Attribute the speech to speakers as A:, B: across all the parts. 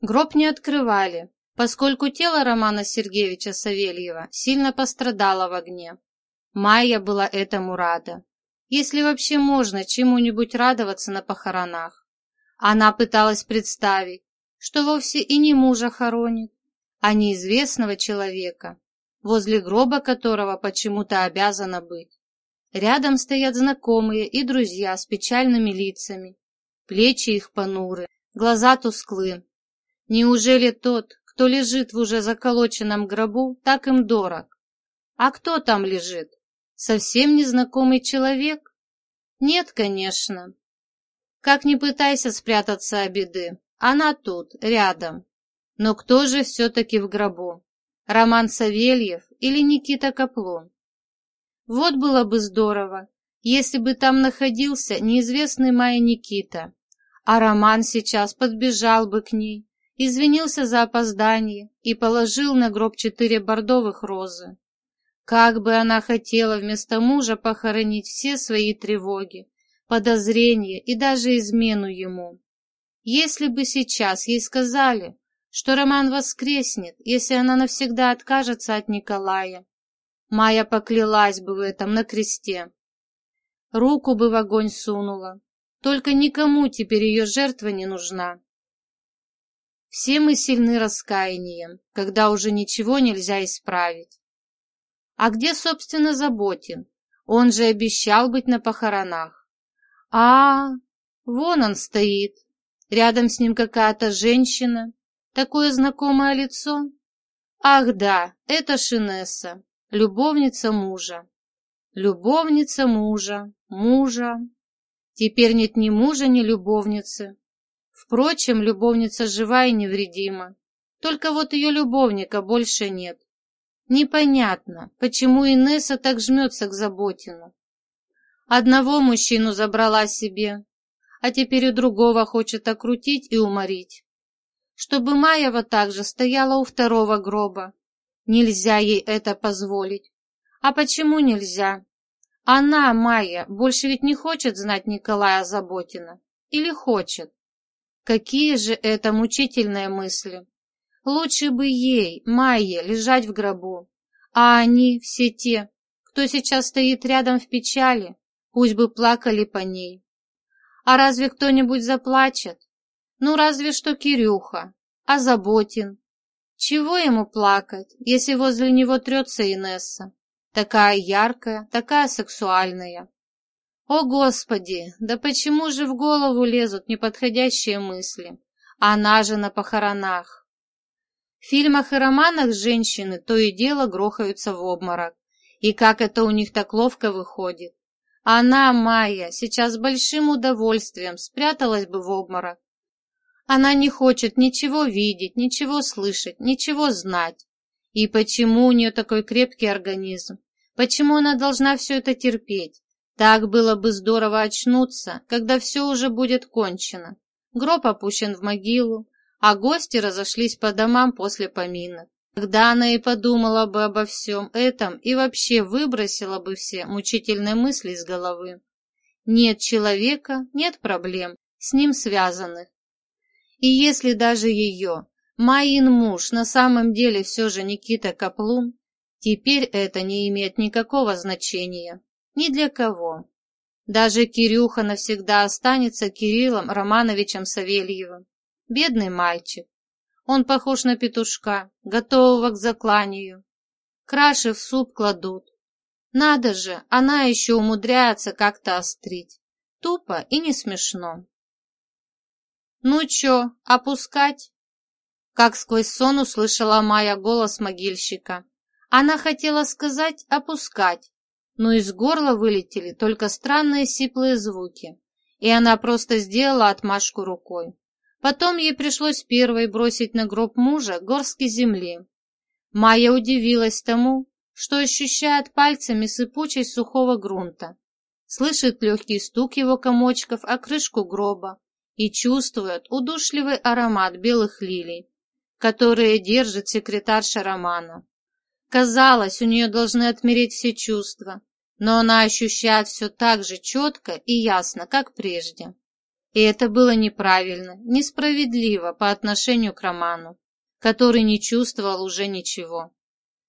A: Гроб не открывали, поскольку тело Романа Сергеевича Савельева сильно пострадало в огне. Майя была этому рада. Если вообще можно чему-нибудь радоваться на похоронах. Она пыталась представить, что вовсе и не мужа хоронит, а неизвестного человека, возле гроба которого почему-то обязана быть. Рядом стоят знакомые и друзья с печальными лицами. Плечи их понуры, глаза тусклы. Неужели тот, кто лежит в уже заколоченном гробу, так им дорог? А кто там лежит? Совсем незнакомый человек? Нет, конечно. Как ни пытайся спрятаться от беды, она тут, рядом. Но кто же все-таки в гробу? Роман Савельев или Никита Каплун? Вот было бы здорово, если бы там находился неизвестный Майя Никита, а Роман сейчас подбежал бы к ней, извинился за опоздание и положил на гроб четыре бордовых розы. Как бы она хотела вместо мужа похоронить все свои тревоги, подозрения и даже измену ему. Если бы сейчас ей сказали, что Роман воскреснет, если она навсегда откажется от Николая, Майя поклялась бы в этом на кресте. Руку бы в огонь сунула. Только никому теперь ее жертва не нужна. Все мы сильны раскаянием, когда уже ничего нельзя исправить. А где, собственно, Заботин? Он же обещал быть на похоронах. А, вон он стоит. Рядом с ним какая-то женщина. Такое знакомое лицо. Ах да, это Шинесса. Любовница мужа. Любовница мужа, мужа. Теперь нет ни мужа, ни любовницы. Впрочем, любовница жива и невредима. Только вот ее любовника больше нет. Непонятно, почему Инесса так жмется к Заботину. Одного мужчину забрала себе, а теперь у другого хочет окрутить и уморить. Чтобы Маева также стояла у второго гроба, Нельзя ей это позволить. А почему нельзя? Она, Майя, больше ведь не хочет знать Николая Заботина. Или хочет? Какие же это мучительные мысли. Лучше бы ей, Майе, лежать в гробу. А они, все те, кто сейчас стоит рядом в печали, пусть бы плакали по ней. А разве кто-нибудь заплачет? Ну, разве что Кирюха, а Заботин, чего ему плакать, если возле него трется Инесса? Такая яркая, такая сексуальная. О, Господи, да почему же в голову лезут неподходящие мысли? Она же на похоронах. В фильмах и романах женщины то и дело грохаются в обморок. И как это у них так ловко выходит. Она, Майя, сейчас с большим удовольствием спряталась бы в обморок, она не хочет ничего видеть, ничего слышать, ничего знать. И почему у нее такой крепкий организм? Почему она должна все это терпеть? Так было бы здорово очнуться, когда все уже будет кончено. Гроб опущен в могилу, а гости разошлись по домам после поминок. Тогда она и подумала бы обо всем этом и вообще выбросила бы все мучительные мысли из головы. Нет человека, нет проблем, с ним связанных. И если даже ее, Майин муж, на самом деле все же Никита Каплун, теперь это не имеет никакого значения. Ни для кого. Даже Кирюха навсегда останется Кириллом Романовичем Савельевым. Бедный мальчик. Он похож на петушка, готового к закланию. Краши в суп кладут. Надо же, она еще умудряется как-то острить. Тупо и не смешно. «Ну чё, опускать?» Как сквозь сон услышала Майя голос могильщика. Она хотела сказать «опускать», но из горла вылетели только странные сиплые звуки, и она просто сделала отмашку рукой. Потом ей пришлось первой бросить на гроб мужа горстки земли. Майя удивилась тому, что ощущает пальцами сыпучесть сухого грунта, слышит легкий стук его комочков о крышку гроба, и чувствует удушливый аромат белых лилий, которые держит секретарша Романа. Казалось, у нее должны отмереть все чувства, но она ощущает все так же четко и ясно, как прежде. И это было неправильно, несправедливо по отношению к Роману, который не чувствовал уже ничего.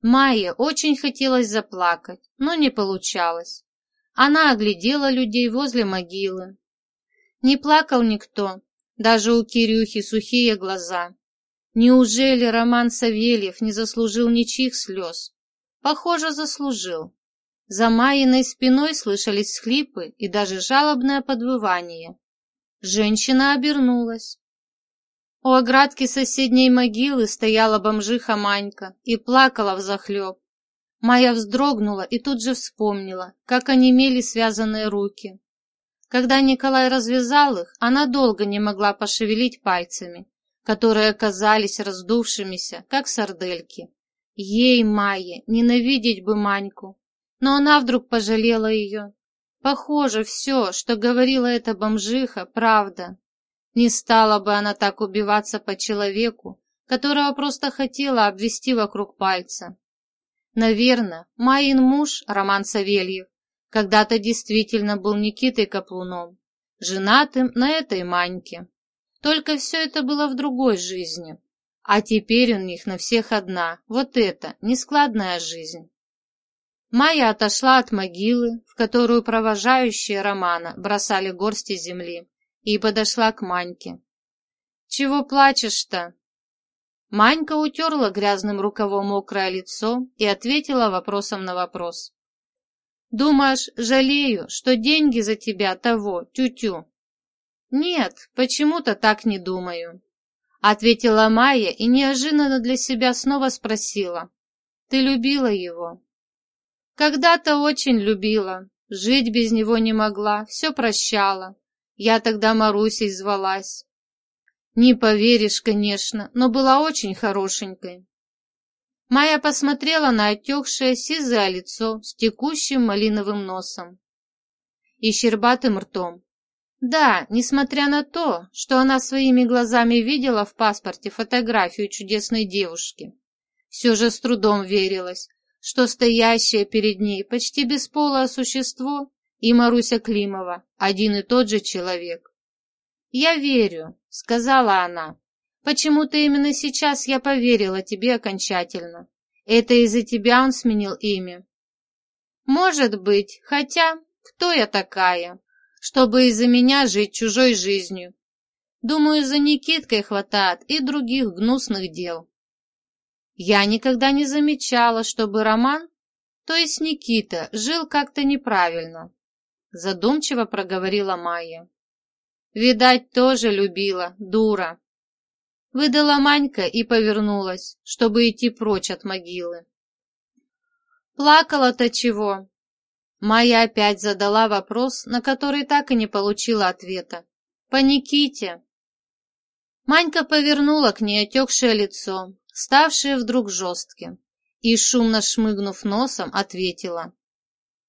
A: Майе очень хотелось заплакать, но не получалось. Она оглядела людей возле могилы. Не плакал никто, даже у Кирюхи сухие глаза. Неужели Роман Савельев не заслужил ничьих слез? Похоже, заслужил. За Майиной спиной слышались схлипы и даже жалобное подвывание. Женщина обернулась. У оградки соседней могилы стояла бомжиха Манька и плакала взахлеб. Майя вздрогнула и тут же вспомнила, как онемели связанные руки. Когда Николай развязал их, она долго не могла пошевелить пальцами, которые оказались раздувшимися, как сардельки. Ей, Майе, ненавидеть бы Маньку, но она вдруг пожалела ее. Похоже, все, что говорила эта бомжиха, правда. Не стала бы она так убиваться по человеку, которого просто хотела обвести вокруг пальца. Наверное, Майин муж, Роман Савельев, когда-то действительно был Никитой Каплуном, женатым на этой Маньке. Только все это было в другой жизни. А теперь у них на всех одна, вот эта, нескладная жизнь. Майя отошла от могилы, в которую провожающие Романа бросали горсти земли, и подошла к Маньке. «Чего плачешь-то?» Манька утерла грязным рукавом мокрое лицо и ответила вопросом на вопрос. «Думаешь, жалею, что деньги за тебя того, тю-тю?» «Нет, почему-то так не думаю», — ответила Майя и неожиданно для себя снова спросила. «Ты любила его?» Когда-то очень любила, жить без него не могла, все прощала. Я тогда Марусей звалась. Не поверишь, конечно, но была очень хорошенькой. Майя посмотрела на отекшее сизое лицо с текущим малиновым носом и щербатым ртом. Да, несмотря на то, что она своими глазами видела в паспорте фотографию чудесной девушки, все же с трудом верилась, что стоящее перед ней почти бесполое существо и Маруся Климова один и тот же человек. «Я верю», — сказала она. «Почему-то именно сейчас я поверила тебе окончательно. Это из-за тебя он сменил имя». «Может быть, хотя кто я такая, чтобы из-за меня жить чужой жизнью? Думаю, за Никиткой хватает и других гнусных дел». Я никогда не замечала, чтобы Роман, то есть Никита, жил как-то неправильно. Задумчиво проговорила Майя. Видать, тоже любила, дура. Выдала Манька и повернулась, чтобы идти прочь от могилы. Плакала-то чего? Майя опять задала вопрос, на который так и не получила ответа. По Никите. Манька повернула к ней отекшее лицо, ставшее вдруг жестким, и, шумно шмыгнув носом, ответила.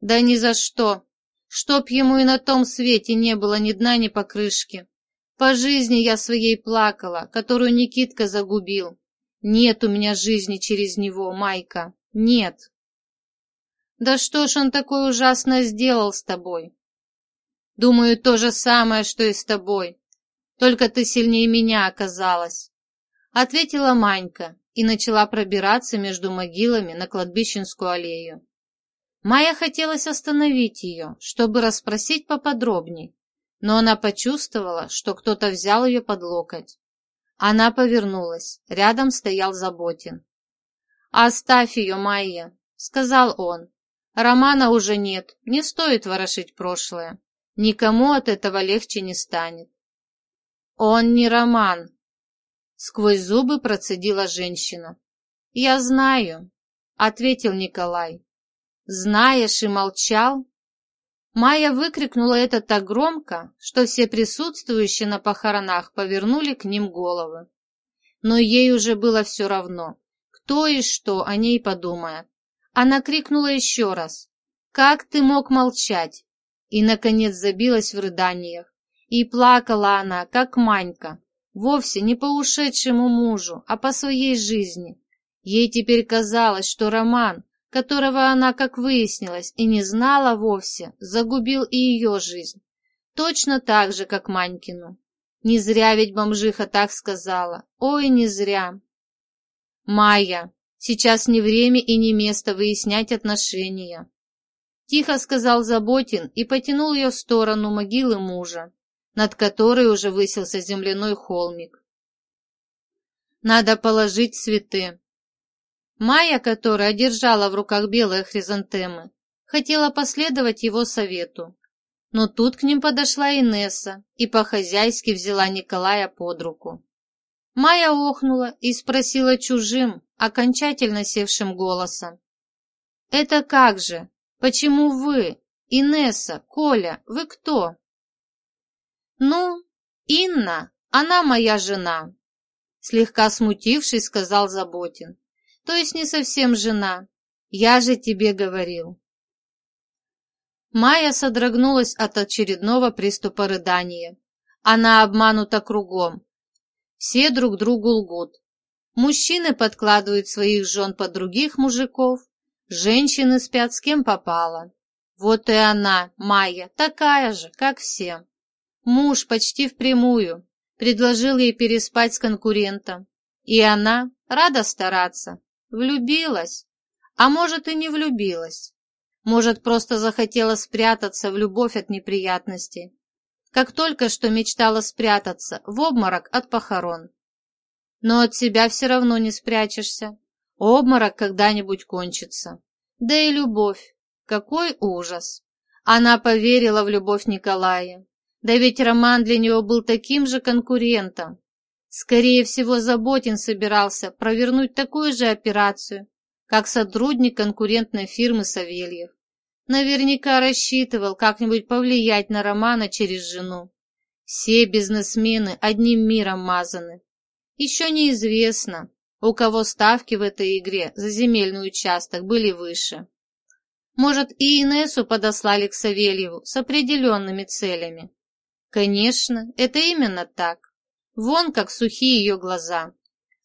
A: «Да ни за что! Чтоб ему и на том свете не было ни дна, ни покрышки! По жизни я своей плакала, которую Никитка загубил. Нет у меня жизни через него, Майка, нет!» «Да что ж он такое ужасно сделал с тобой?» «Думаю, то же самое, что и с тобой. Только ты сильнее меня оказалась ответила Манька и начала пробираться между могилами на кладбищенскую аллею. Майя хотелось остановить ее, чтобы расспросить поподробней, но она почувствовала, что кто-то взял ее под локоть. Она повернулась, рядом стоял Заботин. «Оставь ее, Майя», — сказал он. «Романа уже нет, не стоит ворошить прошлое. Никому от этого легче не станет». «Он не Роман», Сквозь зубы процедила женщина. «Я знаю», — ответил Николай. «Знаешь и молчал?» Майя выкрикнула это так громко, что все присутствующие на похоронах повернули к ним головы. Но ей уже было все равно, кто и что о ней подумает. Она крикнула еще раз. «Как ты мог молчать?» И, наконец, забилась в рыданиях. И плакала она, как Манька, Вовсе не по ушедшему мужу, а по своей жизни. Ей теперь казалось, что Роман, которого она, как выяснилось, и не знала вовсе, загубил и ее жизнь. Точно так же, как Манькину. Не зря ведь бомжиха так сказала. Ой, не зря. Майя, сейчас не время и не место выяснять отношения. Тихо сказал Заботин и потянул ее в сторону могилы мужа, над которой уже высился земляной холмик. Надо положить цветы. Майя, которая держала в руках белые хризантемы, хотела последовать его совету. Но тут к ним подошла Инесса и по-хозяйски взяла Николая под руку. Майя охнула и спросила чужим, окончательно севшим голосом. «Это как же? Почему вы? Инесса, Коля, вы кто?» «Ну, Инна, она моя жена», слегка смутившись, сказал Заботин. «То есть не совсем жена. Я же тебе говорил». Майя содрогнулась от очередного приступа рыдания. Она обманута кругом. Все друг другу лгут. Мужчины подкладывают своих жен под других мужиков, женщины спят с кем попало. Вот и она, Майя, такая же, как все. Муж почти впрямую предложил ей переспать с конкурентом, и она, рада стараться, влюбилась, а может и не влюбилась. Может, просто захотела спрятаться в любовь от неприятностей. Как только что мечтала спрятаться в обморок от похорон. Но от себя все равно не спрячешься. Обморок когда-нибудь кончится. Да и любовь. Какой ужас. Она поверила в любовь Николая. Да ведь Роман для него был таким же конкурентом. Скорее всего, Заботин собирался провернуть такую же операцию, как сотрудник конкурентной фирмы Савельев. Наверняка рассчитывал как-нибудь повлиять на Романа через жену. Все бизнесмены одним миром мазаны. Еще неизвестно, у кого ставки в этой игре за земельный участок были выше. Может, и Инессу подослали к Савельеву с определенными целями. Конечно, это именно так. Вон как сухие ее глаза.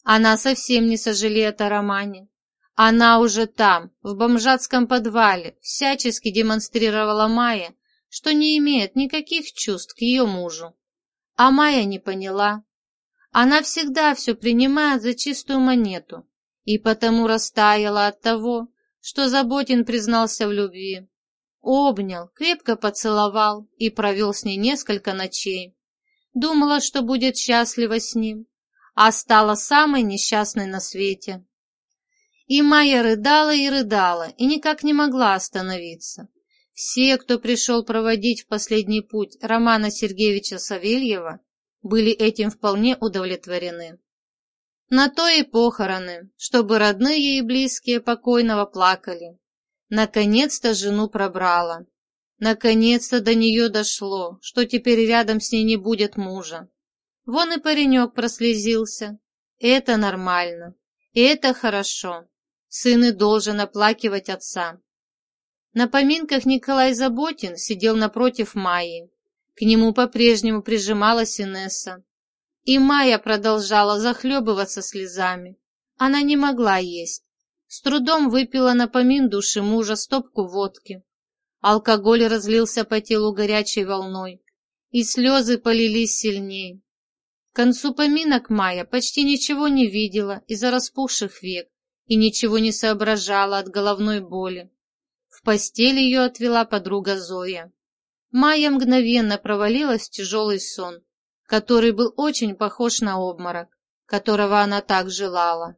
A: Она совсем не сожалеет о романе. Она уже там, в бомжатском подвале, всячески демонстрировала Майе, что не имеет никаких чувств к ее мужу. А Майя не поняла. Она всегда все принимает за чистую монету и потому растаяла от того, что Заботин признался в любви. Обнял, крепко поцеловал и провел с ней несколько ночей. Думала, что будет счастлива с ним, а стала самой несчастной на свете. И Майя рыдала и рыдала, и никак не могла остановиться. Все, кто пришел проводить в последний путь Романа Сергеевича Савельева, были этим вполне удовлетворены. На то и похороны, чтобы родные и близкие покойного плакали. Наконец-то жену пробрала. Наконец-то до нее дошло, что теперь рядом с ней не будет мужа. Вон и паренек прослезился. Это нормально. Это хорошо. Сын и должен оплакивать отца. На поминках Николай Заботин сидел напротив Майи. К нему по-прежнему прижималась Инесса. И Майя продолжала захлебываться слезами. Она не могла есть. С трудом выпила на помин души мужа стопку водки. Алкоголь разлился по телу горячей волной, и слезы полились сильней. К концу поминок Майя почти ничего не видела из-за распухших век и ничего не соображала от головной боли. В постель ее отвела подруга Зоя. Майя мгновенно провалилась в тяжелый сон, который был очень похож на обморок, которого она так желала.